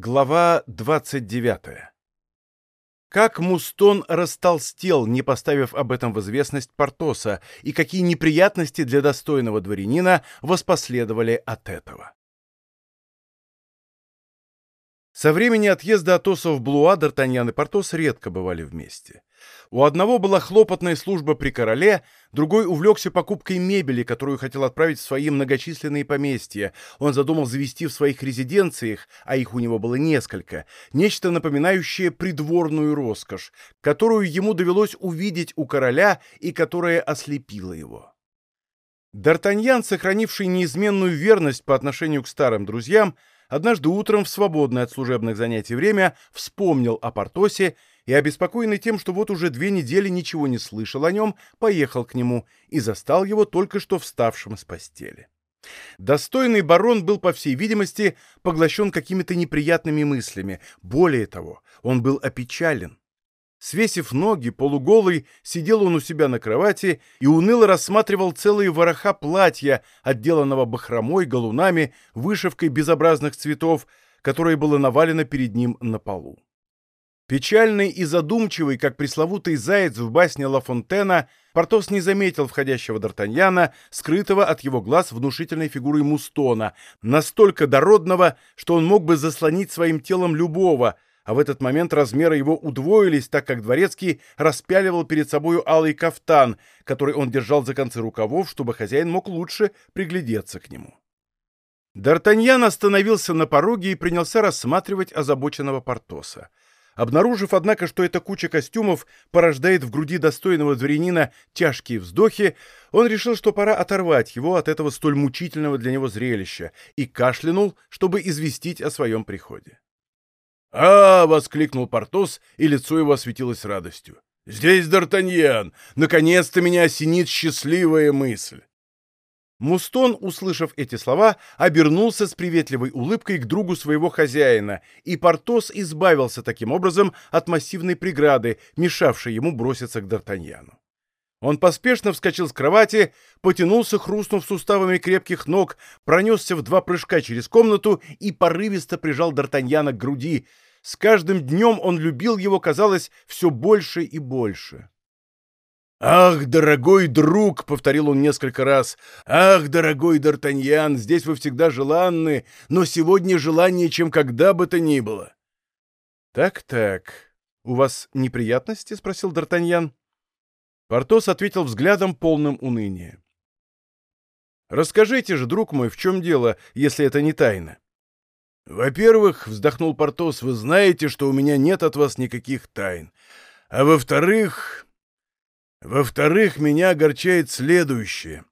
Глава 29. Как Мустон растолстел, не поставив об этом в известность Портоса, и какие неприятности для достойного дворянина воспоследовали от этого. Со времени отъезда Атоса в Блуа Д'Артаньян и Портос редко бывали вместе. У одного была хлопотная служба при короле, другой увлекся покупкой мебели, которую хотел отправить в свои многочисленные поместья. Он задумал завести в своих резиденциях, а их у него было несколько, нечто напоминающее придворную роскошь, которую ему довелось увидеть у короля и которая ослепила его. Д'Артаньян, сохранивший неизменную верность по отношению к старым друзьям, однажды утром в свободное от служебных занятий время вспомнил о Портосе и, обеспокоенный тем, что вот уже две недели ничего не слышал о нем, поехал к нему и застал его только что вставшим с постели. Достойный барон был, по всей видимости, поглощен какими-то неприятными мыслями. Более того, он был опечален. Свесив ноги, полуголый, сидел он у себя на кровати и уныло рассматривал целые вороха платья, отделанного бахромой, галунами, вышивкой безобразных цветов, которое было навалено перед ним на полу. Печальный и задумчивый, как пресловутый заяц в басне Ла Фонтена, Портос не заметил входящего Д'Артаньяна, скрытого от его глаз внушительной фигурой Мустона, настолько дородного, что он мог бы заслонить своим телом любого, а в этот момент размеры его удвоились, так как Дворецкий распяливал перед собою алый кафтан, который он держал за концы рукавов, чтобы хозяин мог лучше приглядеться к нему. Д'Артаньян остановился на пороге и принялся рассматривать озабоченного Портоса. Обнаружив, однако, что эта куча костюмов порождает в груди достойного дворянина тяжкие вздохи, он решил, что пора оторвать его от этого столь мучительного для него зрелища, и кашлянул, чтобы известить о своем приходе. «А!» — воскликнул Портос, и лицо его осветилось радостью. «Здесь Д'Артаньян! Наконец-то меня осенит счастливая мысль!» Мустон, услышав эти слова, обернулся с приветливой улыбкой к другу своего хозяина, и Портос избавился таким образом от массивной преграды, мешавшей ему броситься к Д'Артаньяну. Он поспешно вскочил с кровати, потянулся, хрустнув суставами крепких ног, пронесся в два прыжка через комнату и порывисто прижал Д'Артаньяна к груди. С каждым днем он любил его, казалось, все больше и больше. «Ах, дорогой друг!» — повторил он несколько раз. «Ах, дорогой Д'Артаньян, здесь вы всегда желанны, но сегодня желание, чем когда бы то ни было». «Так-так, у вас неприятности?» — спросил Д'Артаньян. Портос ответил взглядом полным уныния. «Расскажите же, друг мой, в чем дело, если это не тайна?» «Во-первых, — вздохнул Портос, — вы знаете, что у меня нет от вас никаких тайн. А во-вторых, во-вторых, меня огорчает следующее.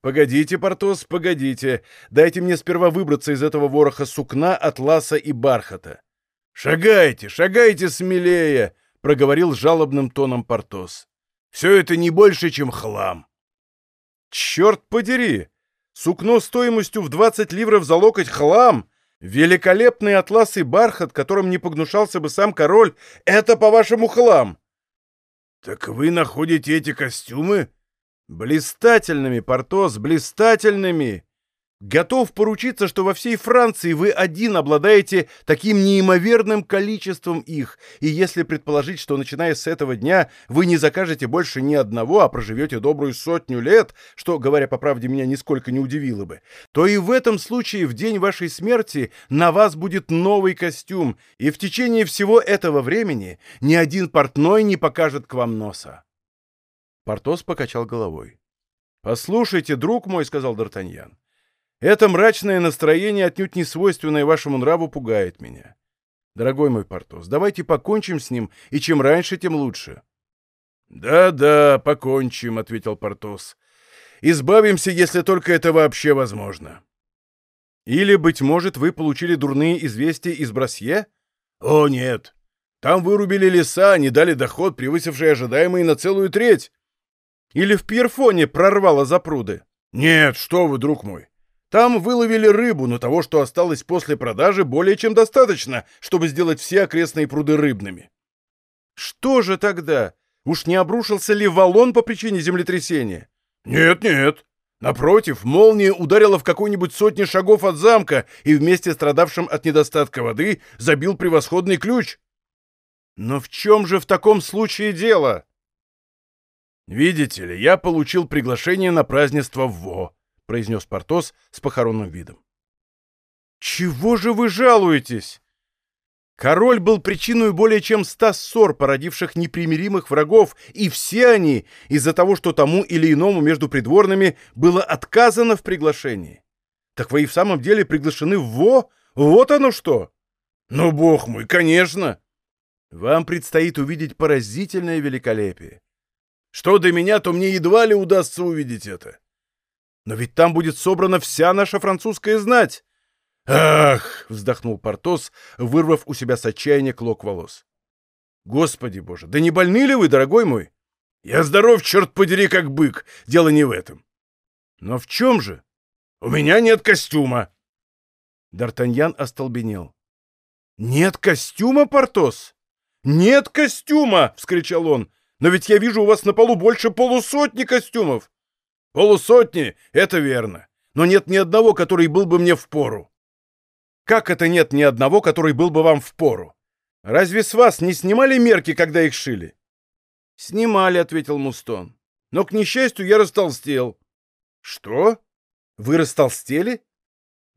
Погодите, Портос, погодите. Дайте мне сперва выбраться из этого вороха сукна, атласа и бархата. Шагайте, шагайте смелее, проговорил жалобным тоном Портос. Все это не больше, чем хлам. Черт подери! Сукно стоимостью в 20 ливров за локоть хлам! Великолепный атлас и бархат, которым не погнушался бы сам король, это, по-вашему, хлам! «Так вы находите эти костюмы?» «Блистательными, Портос, блистательными!» Готов поручиться, что во всей Франции вы один обладаете таким неимоверным количеством их, и если предположить, что начиная с этого дня вы не закажете больше ни одного, а проживете добрую сотню лет, что, говоря по правде, меня нисколько не удивило бы, то и в этом случае в день вашей смерти на вас будет новый костюм, и в течение всего этого времени ни один портной не покажет к вам носа. Портос покачал головой. «Послушайте, друг мой», — сказал Д'Артаньян, — это мрачное настроение, отнюдь не свойственное вашему нраву, пугает меня. Дорогой мой Портос, давайте покончим с ним, и чем раньше, тем лучше. «Да-да, покончим», — ответил Портос. «Избавимся, если только это вообще возможно». «Или, быть может, вы получили дурные известия из Брасье?» «О, нет. Там вырубили леса, не дали доход, превысивший ожидаемый на целую треть». «Или в Пьерфоне прорвало запруды?» «Нет, что вы, друг мой. Там выловили рыбу, но того, что осталось после продажи, более чем достаточно, чтобы сделать все окрестные пруды рыбными. Что же тогда? Уж не обрушился ли валон по причине землетрясения? Нет, нет. Напротив, молния ударила в какой-нибудь сотни шагов от замка и вместе страдавшим от недостатка воды забил превосходный ключ. Но в чем же в таком случае дело? «Видите ли, я получил приглашение на празднество в Во», — произнес Портос с похоронным видом. «Чего же вы жалуетесь?» Король был причиной более чем ста ссор, породивших непримиримых врагов, и все они из-за того, что тому или иному между придворными было отказано в приглашении. Так вы и в самом деле приглашены в ВО? Вот оно что! Ну, бог мой, конечно! Вам предстоит увидеть поразительное великолепие. Что до меня, то мне едва ли удастся увидеть это. Но ведь там будет собрана вся наша французская знать. «Ах!» — вздохнул Портос, вырвав у себя с отчаяния клок волос. «Господи боже, да не больны ли вы, дорогой мой? Я здоров, черт подери, как бык, дело не в этом. Но в чем же? У меня нет костюма!» Д'Артаньян остолбенел. «Нет костюма, Портос? Нет костюма!» — вскричал он. «Но ведь я вижу у вас на полу больше полусотни костюмов!» «Полусотни — это верно, но нет ни одного, который был бы мне в пору. Как это нет ни одного, который был бы вам в пору? Разве с вас не снимали мерки, когда их шили? Снимали, ответил Мустон. Но, к несчастью, я растолстел. Что? Вы растолстели?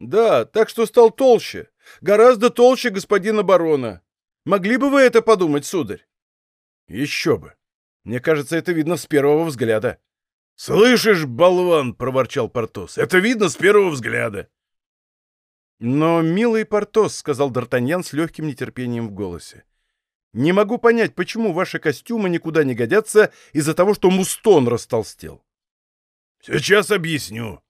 Да, так что стал толще. Гораздо толще господина барона. Могли бы вы это подумать, сударь? Еще бы. Мне кажется, это видно с первого взгляда. «Слышишь, болван!» — проворчал Портос. «Это видно с первого взгляда!» «Но, милый Портос», — сказал Д'Артаньян с легким нетерпением в голосе, — «не могу понять, почему ваши костюмы никуда не годятся из-за того, что Мустон растолстел». «Сейчас объясню.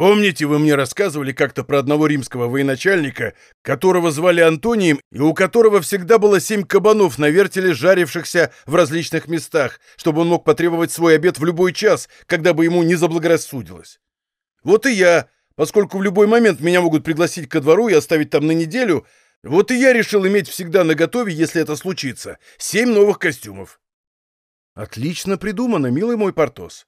Помните, вы мне рассказывали как-то про одного римского военачальника, которого звали Антонием, и у которого всегда было семь кабанов на вертеле, жарившихся в различных местах, чтобы он мог потребовать свой обед в любой час, когда бы ему не заблагорассудилось? Вот и я Поскольку в любой момент меня могут пригласить ко двору и оставить там на неделю, вот и я решил иметь всегда наготове, если это случится, семь новых костюмов. Отлично придумано, милый мой Портос.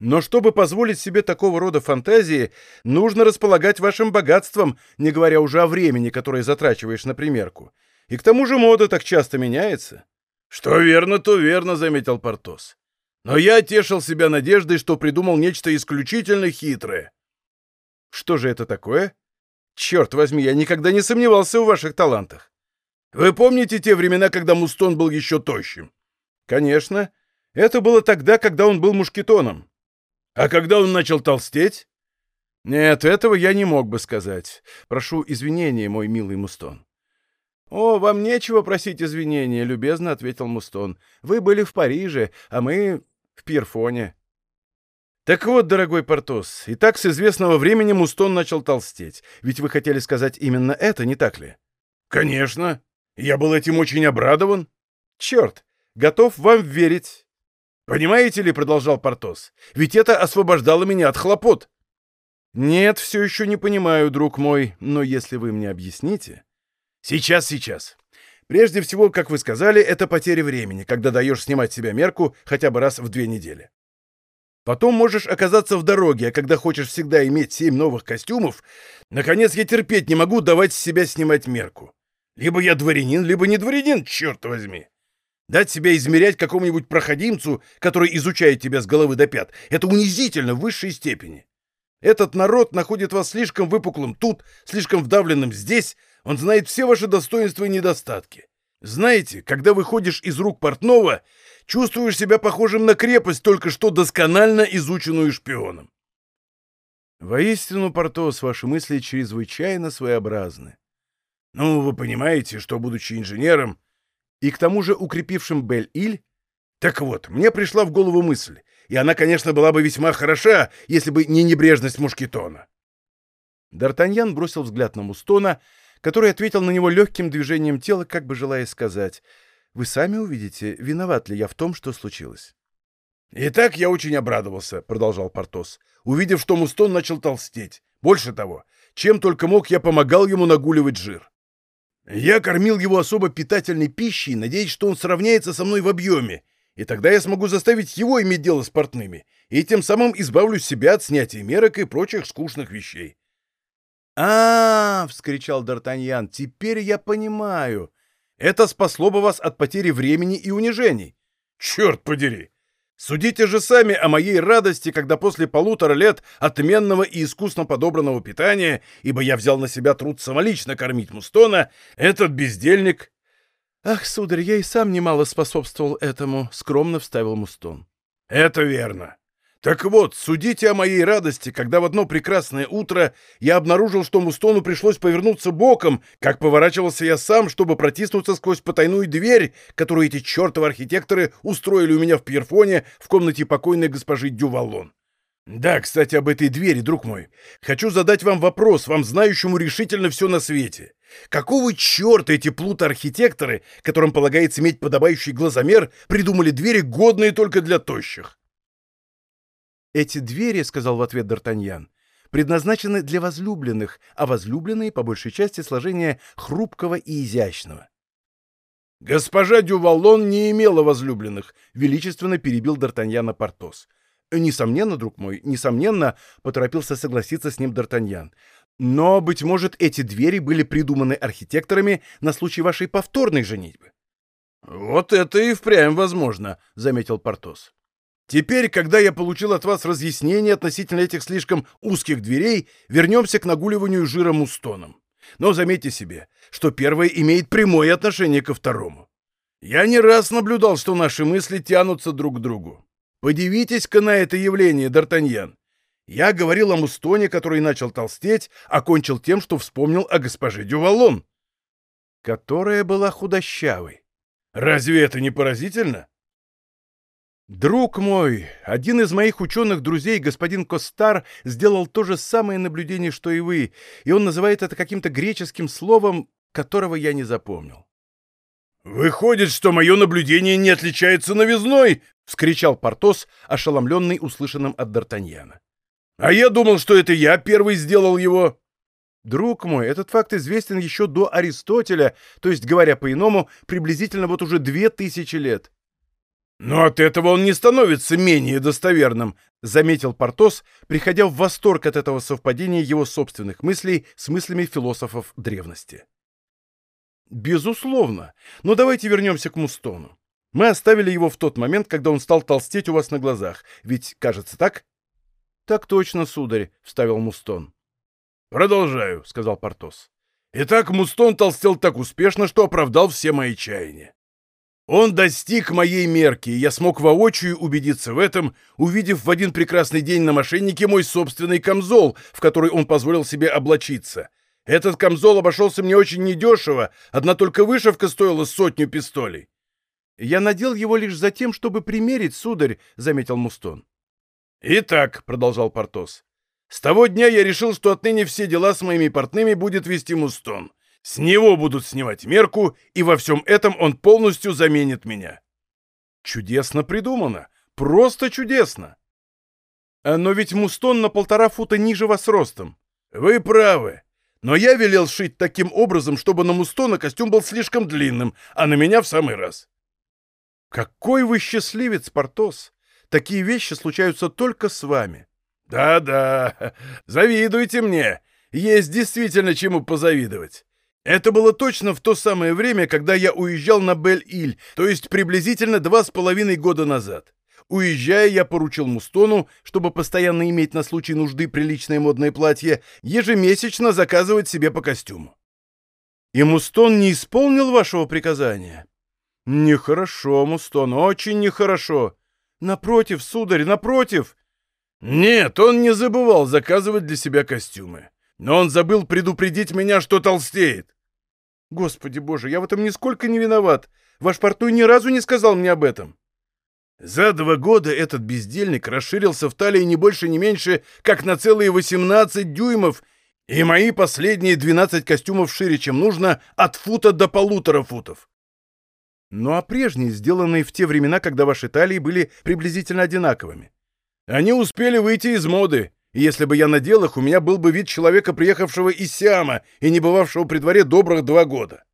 Но чтобы позволить себе такого рода фантазии, нужно располагать вашим богатством, не говоря уже о времени, которое затрачиваешь на примерку. И к тому же мода так часто меняется. Что верно, то верно, заметил Портос. Но я тешил себя надеждой, что придумал нечто исключительно хитрое. Что же это такое? Черт возьми, я никогда не сомневался в ваших талантах. Вы помните те времена, когда Мустон был еще тощим? Конечно. Это было тогда, когда он был мушкетоном. А когда он начал толстеть? Нет, этого я не мог бы сказать. Прошу извинения, мой милый Мустон. «О, вам нечего просить извинения», — любезно ответил Мустон. «Вы были в Париже, а мы в Пирфоне». Так вот, дорогой Портос, и так с известного времени Мустон начал толстеть. Ведь вы хотели сказать именно это, не так ли? Конечно. Я был этим очень обрадован. Черт, готов вам верить. Понимаете ли, продолжал Портос, ведь это освобождало меня от хлопот. Нет, все еще не понимаю, друг мой, но если вы мне объясните... Сейчас, сейчас. Прежде всего, как вы сказали, это потеря времени, когда даешь снимать себя мерку хотя бы раз в две недели. Потом можешь оказаться в дороге, а когда хочешь всегда иметь семь новых костюмов, наконец я терпеть не могу давать себя снимать мерку. Либо я дворянин, либо не дворянин, черт возьми. Дать себя измерять какому-нибудь проходимцу, который изучает тебя с головы до пят, это унизительно в высшей степени. Этот народ находит вас слишком выпуклым тут, слишком вдавленным здесь, он знает все ваши достоинства и недостатки. Знаете, когда выходишь из рук портного, чувствуешь себя похожим на крепость, только что досконально изученную шпионом. Воистину, Портос, ваши мысли чрезвычайно своеобразны. Ну, вы понимаете, что, будучи инженером и к тому же укрепившим Бель-Иль, так вот, мне пришла в голову мысль, и она, конечно, была бы весьма хороша, если бы не небрежность Мушкетона. Д'Артаньян бросил взгляд на Мустона, который ответил на него легким движением тела, как бы желая сказать — вы сами увидите, виноват ли я в том, что случилось. «Итак, я очень обрадовался», — продолжал Портос, увидев, что Мустон начал толстеть. Больше того, чем только мог, я помогал ему нагуливать жир. Я кормил его особо питательной пищей, надеясь, что он сравняется со мной в объеме, и тогда я смогу заставить его иметь дело с портными, и тем самым избавлю себя от снятия мерок и прочих скучных вещей. а, -а, -а вскричал Д'Артаньян, — «теперь я понимаю. Это спасло бы вас от потери времени и унижений. Черт подери! Судите же сами о моей радости, когда после полутора лет отменного и искусно подобранного питания, ибо я взял на себя труд самолично кормить Мустона, этот бездельник... — Ах, сударь, я и сам немало способствовал этому, — скромно вставил Мустон. — Это верно. Так вот, судите о моей радости, когда в одно прекрасное утро я обнаружил, что Мустону пришлось повернуться боком, как поворачивался я сам, чтобы протиснуться сквозь потайную дверь, которую эти чертовы архитекторы устроили у меня в Пьерфоне в комнате покойной госпожи Дювалон. Да, кстати, об этой двери, друг мой. Хочу задать вам вопрос, вам знающему решительно все на свете. Какого черта эти плуты-архитекторы, которым полагается иметь подобающий глазомер, придумали двери, годные только для тощих? «Эти двери, — сказал в ответ Д'Артаньян, — предназначены для возлюбленных, а возлюбленные, по большей части, сложения хрупкого и изящного». «Госпожа Дювалон не имела возлюбленных», — величественно перебил Д'Артаньяна Портос. «Несомненно, друг мой, несомненно», — поторопился согласиться с ним Д'Артаньян. «Но, быть может, эти двери были придуманы архитекторами на случай вашей повторной женитьбы». «Вот это и впрямь возможно», — заметил Портос. Теперь, когда я получил от вас разъяснение относительно этих слишком узких дверей, вернемся к нагуливанию жира мустоном. Но заметьте себе, что первое имеет прямое отношение ко второму. Я не раз наблюдал, что наши мысли тянутся друг к другу. Подивитесь-ка на это явление, Д'Артаньян. Я говорил о Мустоне, который начал толстеть, окончил тем, что вспомнил о госпоже Дювалон, которая была худощавой. Разве это не поразительно? Друг мой, один из моих ученых друзей, господин Костар, сделал то же самое наблюдение, что и вы, и он называет это каким-то греческим словом, которого я не запомнил. «Выходит, что мое наблюдение не отличается новизной!» — вскричал Портос, ошеломленный услышанным от Д'Артаньяна. «А я думал, что это я первый сделал его!» Друг мой, этот факт известен еще до Аристотеля, то есть, говоря по-иному, приблизительно вот уже две тысячи лет. «Но от этого он не становится менее достоверным», — заметил Портос, приходя в восторг от этого совпадения его собственных мыслей с мыслями философов древности. «Безусловно. Но давайте вернемся к Мустону. Мы оставили его в тот момент, когда он стал толстеть у вас на глазах. Ведь, кажется, так?» «Так точно, сударь», — вставил Мустон. «Продолжаю», — сказал Портос. «Итак, Мустон толстел так успешно, что оправдал все мои чаяния. Он достиг моей мерки, и я смог воочию убедиться в этом, увидев в один прекрасный день на мошеннике мой собственный камзол, в который он позволил себе облачиться. Этот камзол обошелся мне очень недешево, одна только вышивка стоила сотню пистолей. «Я надел его лишь за тем, чтобы примерить, сударь», — заметил Мустон. «Итак», — продолжал Портос, — «с того дня я решил, что отныне все дела с моими портными будет вести Мустон. С него будут снимать мерку, и во всем этом он полностью заменит меня. Чудесно придумано. Просто чудесно. А, но ведь Мустон на полтора фута ниже вас ростом. Вы правы. Но я велел шить таким образом, чтобы на Мустона костюм был слишком длинным, а на меня в самый раз. Какой вы счастливец, Портос! Такие вещи случаются только с вами. Да-да, завидуйте мне. Есть действительно чему позавидовать. Это было точно в то самое время, когда я уезжал на Бель-Иль, то есть приблизительно два с половиной года назад. Уезжая, я поручил Мустону, чтобы постоянно иметь на случай нужды приличное модное платье, ежемесячно заказывать себе по костюму. И Мустон не исполнил вашего приказания? Нехорошо, Мустон, очень нехорошо. Напротив, сударь, напротив. Нет, он не забывал заказывать для себя костюмы. Но он забыл предупредить меня, что толстеет. Господи боже, я в этом нисколько не виноват. Ваш портной ни разу не сказал мне об этом. За два года этот бездельник расширился в талии не больше, не меньше, как на целые 18 дюймов, и мои последние 12 костюмов шире, чем нужно, от фута до полутора футов. Ну а прежние, сделанные в те времена, когда ваши талии были приблизительно одинаковыми? Они успели выйти из моды, если бы я надел их, у меня был бы вид человека, приехавшего из Сиама и не бывавшего при дворе добрых два года.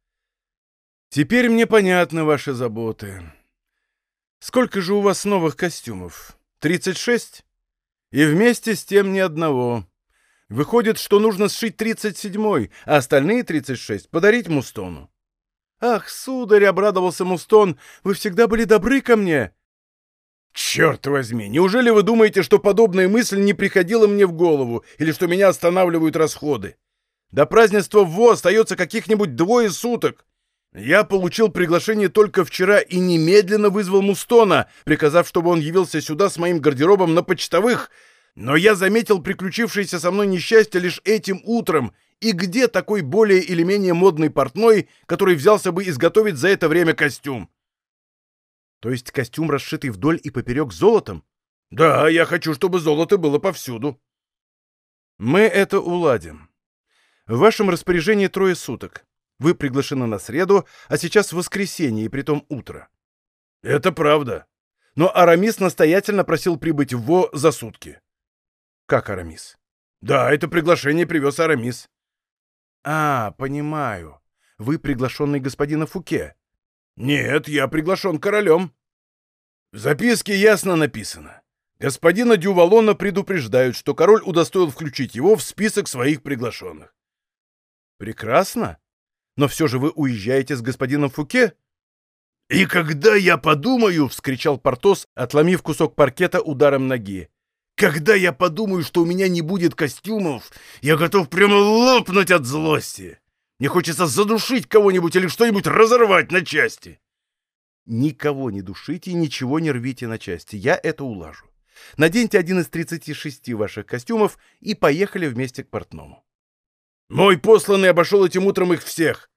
Теперь мне понятны ваши заботы. Сколько же у вас новых костюмов? 36? И вместе с тем ни одного. Выходит, что нужно сшить 37-й, а остальные 36 подарить Мустону. Ах, сударь, обрадовался Мустон, вы всегда были добры ко мне. Черт возьми, неужели вы думаете, что подобная мысль не приходила мне в голову, или что меня останавливают расходы? До празднества ВО остается каких-нибудь двое суток. Я получил приглашение только вчера и немедленно вызвал Мустона, приказав, чтобы он явился сюда с моим гардеробом на почтовых, но я заметил приключившееся со мной несчастье лишь этим утром, и где такой более или менее модный портной, который взялся бы изготовить за это время костюм? То есть костюм, расшитый вдоль и поперек золотом? Да, я хочу, чтобы золото было повсюду. Мы это уладим. В вашем распоряжении трое суток. Вы приглашены на среду, а сейчас воскресенье, и притом утро. Это правда. Но Арамис настоятельно просил прибыть в Во за сутки. Как Арамис? Да, это приглашение привез Арамис. А, понимаю. Вы приглашенный господина Фуке. Нет, я приглашен королем. В записке ясно написано. Господина Дювалона предупреждают, что король удостоил включить его в список своих приглашенных. Прекрасно. Но все же вы уезжаете с господином Фуке? «И когда я подумаю!» — вскричал Портос, отломив кусок паркета ударом ноги. «Когда я подумаю, что у меня не будет костюмов, я готов прямо лопнуть от злости! Мне хочется задушить кого-нибудь или что-нибудь разорвать на части!» «Никого не душите и ничего не рвите на части, я это улажу. Наденьте один из 36 ваших костюмов и поехали вместе к портному». «Мой посланный обошел этим утром их всех!»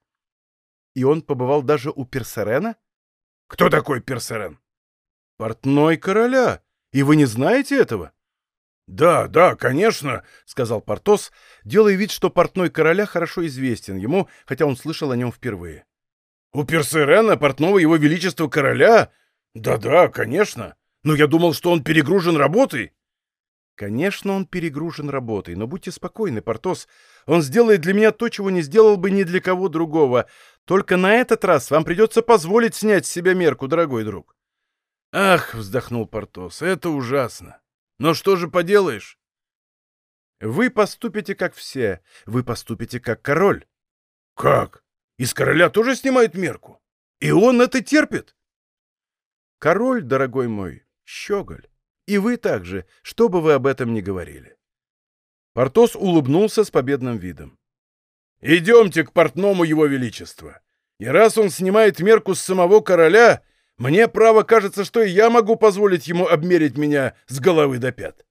«И он побывал даже у Персерена?» Кто такой Персерен? Портной короля. И вы не знаете этого? Да, да, конечно, сказал Портос, делая вид, что портной короля хорошо известен ему, хотя он слышал о нем впервые. У Персерена, портного его величества короля? Да-да, конечно. Но я думал, что он перегружен работой. Конечно, он перегружен работой, но будьте спокойны, Портос. Он сделает для меня то, чего не сделал бы ни для кого другого. Только на этот раз вам придется позволить снять с себя мерку, дорогой друг. Ах, вздохнул Портос, это ужасно. Но что же поделаешь? Вы поступите как все. Вы поступите как король. Как? Из короля тоже снимают мерку? И он это терпит? Король, дорогой мой, щеголь. И вы также, что бы вы об этом ни говорили. Портос улыбнулся с победным видом. «Идемте к портному его величества. И раз он снимает мерку с самого короля, мне право кажется, что и я могу позволить ему обмерить меня с головы до пят».